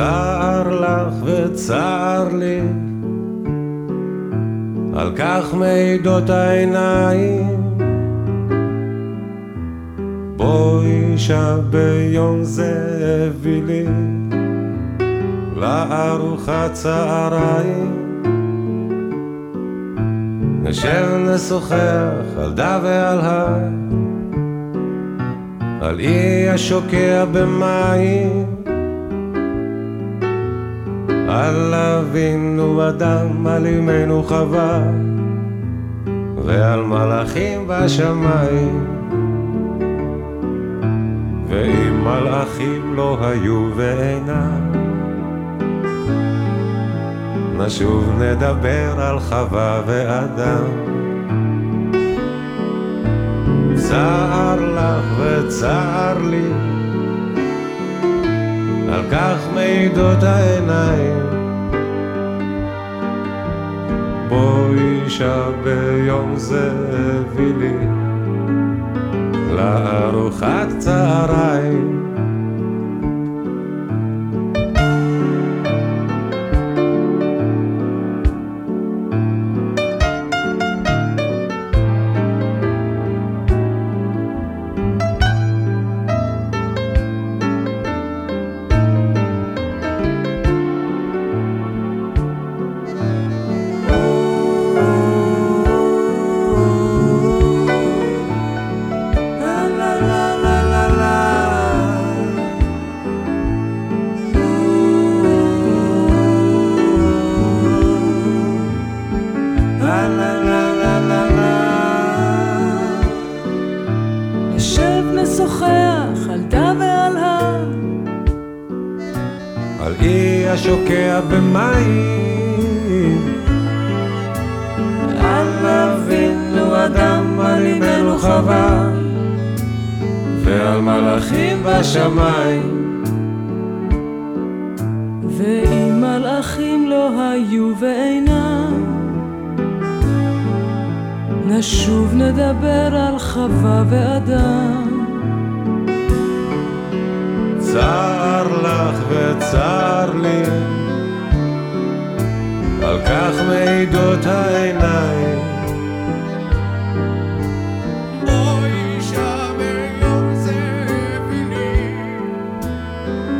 לך וצר לי, על כך מעידות העיניים. בואי שביום זה הביא לי לארוחת צהריים. נשב נשוחח על דה ועל הר, על אי השוקע במים, על אבינו אדם, על אמנו חווה, ועל מלאכים בשמיים. ואם מלאכים לא היו ואינם, נשוב נדבר על חווה ואדם. צער לך וצער לי, על כך מעידות העיניים. בואי שביום זה הביא לי לארוחת צהריים. נשוחח על דה ועל הר, על אי השוקע במים, על אבינו אדם, על אמנו חווה, ועל מלאכים בשמיים. ואם מלאכים לא היו ואינם, נשוב נדבר על חווה ואדם. וצר לי, על כך מעידות העיניים.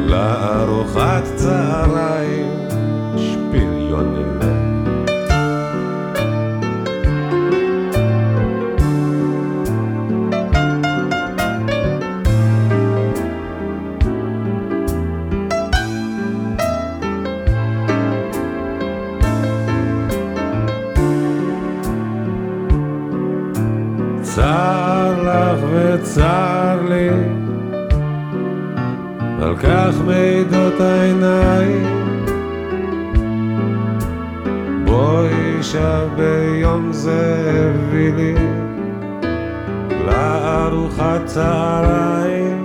לארוחת צהריים שפיליונלה. צר לך וצר לי, על כך מעידות העיניים. בואי שביום זה הביא לי לארוחת צהריים.